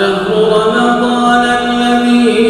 شهر رمضان الذي